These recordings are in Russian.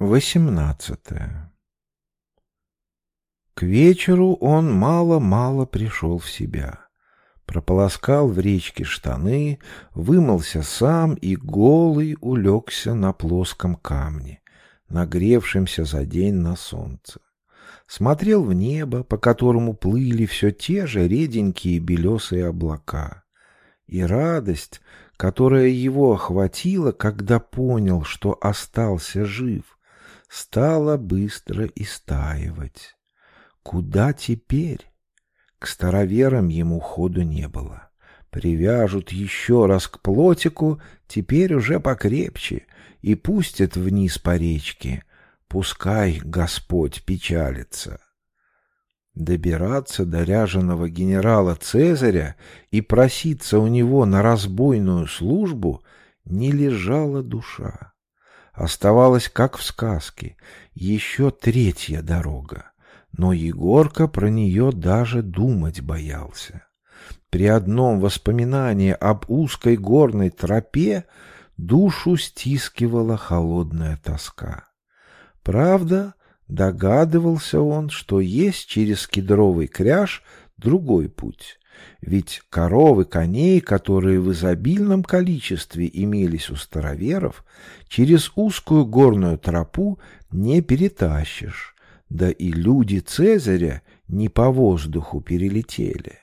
Восемнадцатое. К вечеру он мало-мало пришел в себя. Прополоскал в речке штаны, вымылся сам и голый улегся на плоском камне, нагревшемся за день на солнце. Смотрел в небо, по которому плыли все те же реденькие белесые облака. И радость, которая его охватила, когда понял, что остался жив, стала быстро истаивать. Куда теперь? К староверам ему ходу не было. Привяжут еще раз к плотику, теперь уже покрепче, и пустят вниз по речке. Пускай Господь печалится. Добираться до ряженого генерала Цезаря и проситься у него на разбойную службу не лежала душа. Оставалась, как в сказке, еще третья дорога, но Егорка про нее даже думать боялся. При одном воспоминании об узкой горной тропе душу стискивала холодная тоска. Правда, догадывался он, что есть через кедровый кряж другой путь, ведь коровы, коней, которые в изобильном количестве имелись у староверов, через узкую горную тропу не перетащишь, да и люди Цезаря не по воздуху перелетели.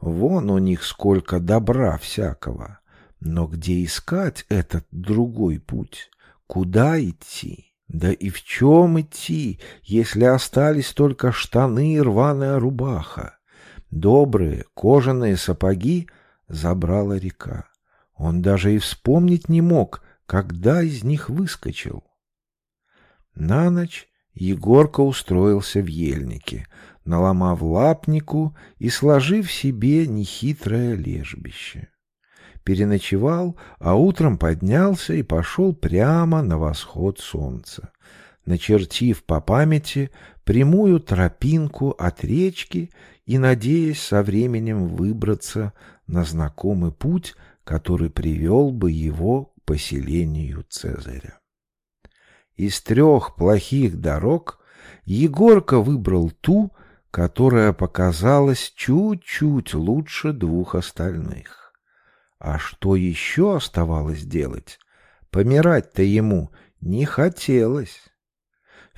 Вон у них сколько добра всякого. Но где искать этот другой путь? Куда идти? Да и в чем идти, если остались только штаны и рваная рубаха? Добрые кожаные сапоги забрала река. Он даже и вспомнить не мог, когда из них выскочил. На ночь Егорка устроился в ельнике, наломав лапнику и сложив себе нехитрое лежбище. Переночевал, а утром поднялся и пошел прямо на восход солнца, начертив по памяти прямую тропинку от речки и надеясь со временем выбраться на знакомый путь, который привел бы его к поселению Цезаря. Из трех плохих дорог Егорка выбрал ту, которая показалась чуть-чуть лучше двух остальных. А что еще оставалось делать? Помирать-то ему не хотелось.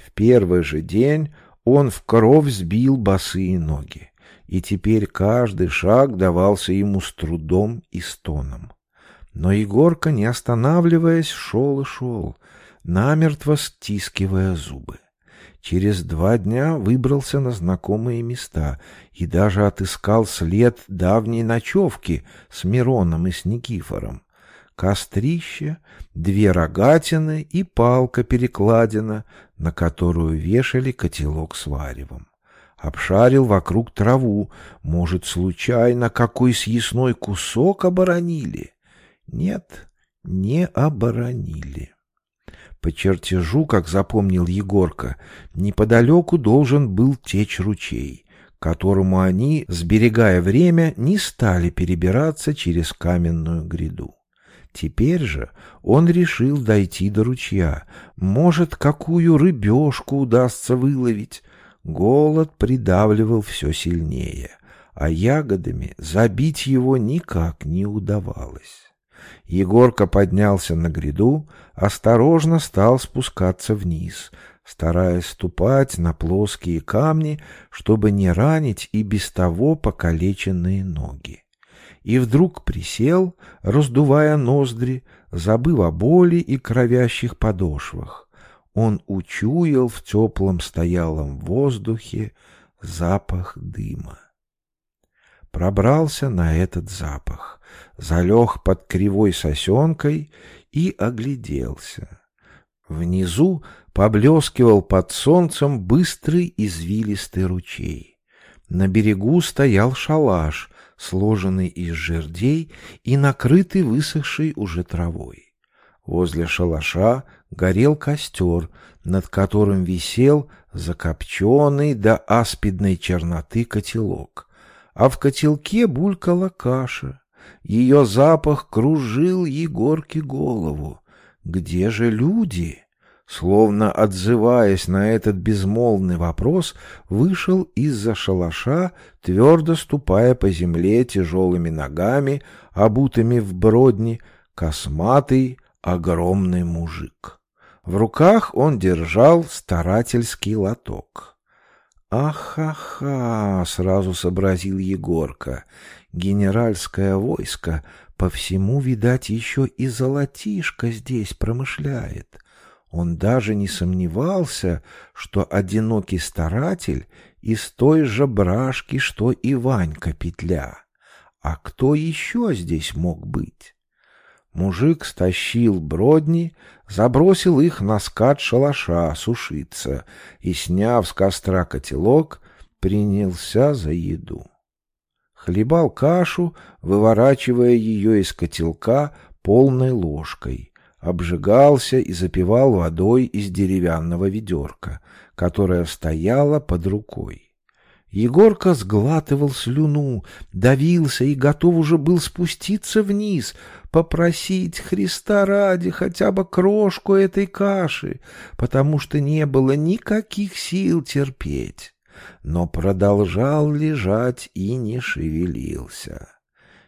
В первый же день он в кровь сбил босые ноги и теперь каждый шаг давался ему с трудом и стоном. Но Егорка, не останавливаясь, шел и шел, намертво стискивая зубы. Через два дня выбрался на знакомые места и даже отыскал след давней ночевки с Мироном и с Никифором. Кострище, две рогатины и палка-перекладина, на которую вешали котелок с варевом обшарил вокруг траву. Может, случайно какой съестной кусок оборонили? Нет, не оборонили. По чертежу, как запомнил Егорка, неподалеку должен был течь ручей, которому они, сберегая время, не стали перебираться через каменную гряду. Теперь же он решил дойти до ручья. Может, какую рыбешку удастся выловить, Голод придавливал все сильнее, а ягодами забить его никак не удавалось. Егорка поднялся на гряду, осторожно стал спускаться вниз, стараясь ступать на плоские камни, чтобы не ранить и без того покалеченные ноги. И вдруг присел, раздувая ноздри, забыв о боли и кровящих подошвах он учуял в теплом стоялом воздухе запах дыма. Пробрался на этот запах, залег под кривой сосенкой и огляделся. Внизу поблескивал под солнцем быстрый извилистый ручей. На берегу стоял шалаш, сложенный из жердей и накрытый высохшей уже травой. Возле шалаша горел костер, над которым висел закопченный до аспидной черноты котелок, а в котелке булькала каша. Ее запах кружил Егорке голову. Где же люди? Словно отзываясь на этот безмолвный вопрос, вышел из-за шалаша, твердо ступая по земле тяжелыми ногами, обутыми в бродни, косматый, огромный мужик. В руках он держал старательский лоток. «Ах-ха-ха!» — сразу сообразил Егорка. «Генеральское войско по всему, видать, еще и золотишко здесь промышляет». Он даже не сомневался, что одинокий старатель из той же брашки, что и Ванька Петля. А кто еще здесь мог быть? Мужик стащил бродни, забросил их на скат шалаша сушиться и, сняв с костра котелок, принялся за еду. Хлебал кашу, выворачивая ее из котелка полной ложкой, обжигался и запивал водой из деревянного ведерка, которое стояло под рукой. Егорка сглатывал слюну, давился и готов уже был спуститься вниз, попросить Христа ради хотя бы крошку этой каши, потому что не было никаких сил терпеть, но продолжал лежать и не шевелился.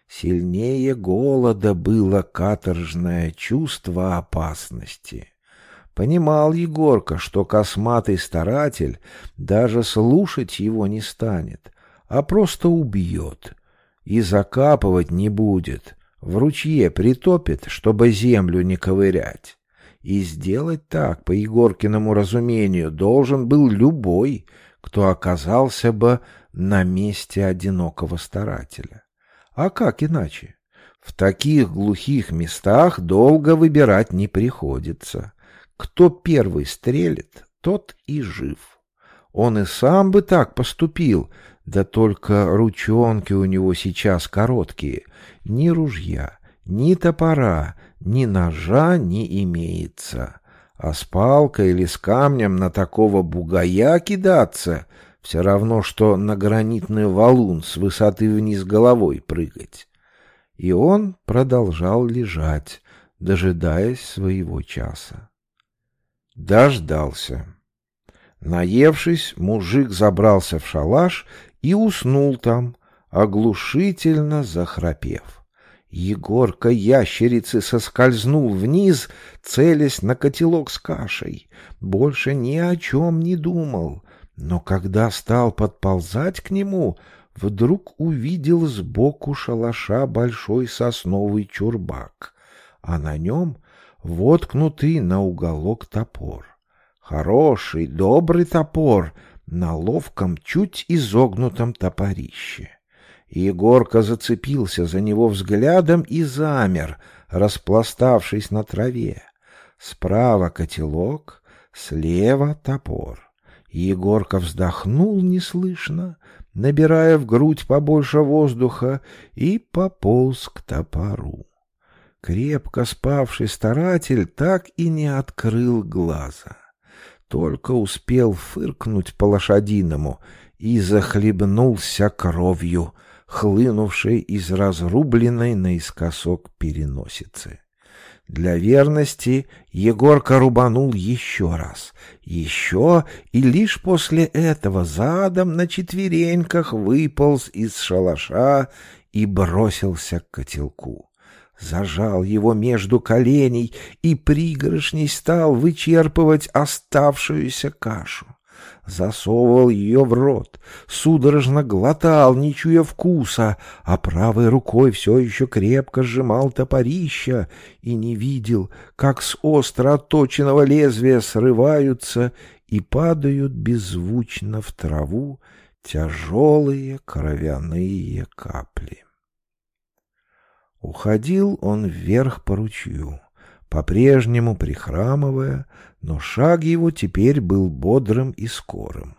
Сильнее голода было каторжное чувство опасности. Понимал Егорка, что косматый старатель даже слушать его не станет, а просто убьет и закапывать не будет, в ручье притопит, чтобы землю не ковырять. И сделать так, по Егоркиному разумению, должен был любой, кто оказался бы на месте одинокого старателя. А как иначе? В таких глухих местах долго выбирать не приходится. Кто первый стрелит, тот и жив. Он и сам бы так поступил, да только ручонки у него сейчас короткие. Ни ружья, ни топора, ни ножа не имеется. А с палкой или с камнем на такого бугая кидаться все равно, что на гранитный валун с высоты вниз головой прыгать. И он продолжал лежать, дожидаясь своего часа. Дождался. Наевшись, мужик забрался в шалаш и уснул там, оглушительно захрапев. Егорка ящерицы соскользнул вниз, целясь на котелок с кашей. Больше ни о чем не думал. Но когда стал подползать к нему, вдруг увидел сбоку шалаша большой сосновый чурбак, а на нем воткнутый на уголок топор. Хороший, добрый топор на ловком, чуть изогнутом топорище. Егорка зацепился за него взглядом и замер, распластавшись на траве. Справа котелок, слева топор. Егорка вздохнул неслышно, набирая в грудь побольше воздуха, и пополз к топору. Крепко спавший старатель так и не открыл глаза. Только успел фыркнуть по-лошадиному и захлебнулся кровью, хлынувшей из разрубленной наискосок переносицы. Для верности Егорка рубанул еще раз, еще, и лишь после этого задом на четвереньках выполз из шалаша и бросился к котелку. Зажал его между коленей и пригоршней стал вычерпывать оставшуюся кашу засовывал ее в рот, судорожно глотал, не чуя вкуса, а правой рукой все еще крепко сжимал топорища и не видел, как с остро отточенного лезвия срываются и падают беззвучно в траву тяжелые кровяные капли. Уходил он вверх по ручью по-прежнему прихрамывая, но шаг его теперь был бодрым и скорым.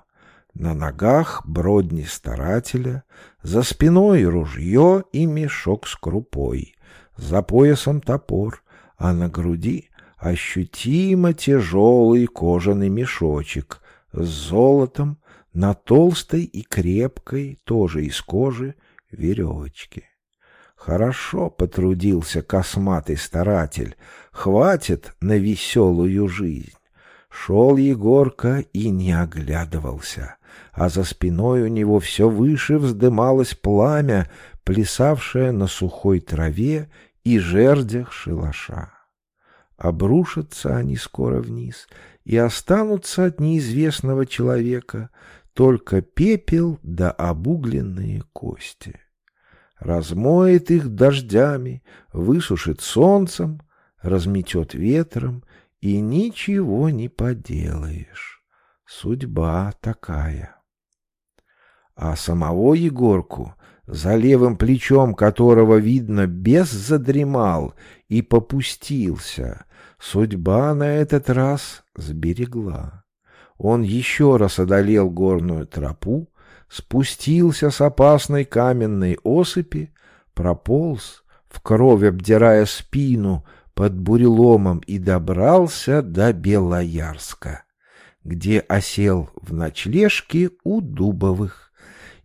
На ногах бродни старателя, за спиной ружье и мешок с крупой, за поясом топор, а на груди ощутимо тяжелый кожаный мешочек с золотом на толстой и крепкой, тоже из кожи, веревочке. Хорошо потрудился косматый старатель, хватит на веселую жизнь. Шел Егорка и не оглядывался, а за спиной у него все выше вздымалось пламя, плясавшее на сухой траве и жердях шалаша. Обрушатся они скоро вниз и останутся от неизвестного человека только пепел да обугленные кости. Размоет их дождями, высушит солнцем, разметет ветром, и ничего не поделаешь. Судьба такая. А самого Егорку, за левым плечом которого, видно, бес задремал и попустился, судьба на этот раз сберегла. Он еще раз одолел горную тропу, спустился с опасной каменной осыпи, прополз, в кровь обдирая спину под буреломом и добрался до Белоярска, где осел в ночлежке у Дубовых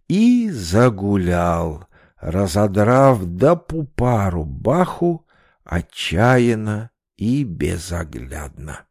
и загулял, разодрав до пупа рубаху, отчаянно и безоглядно.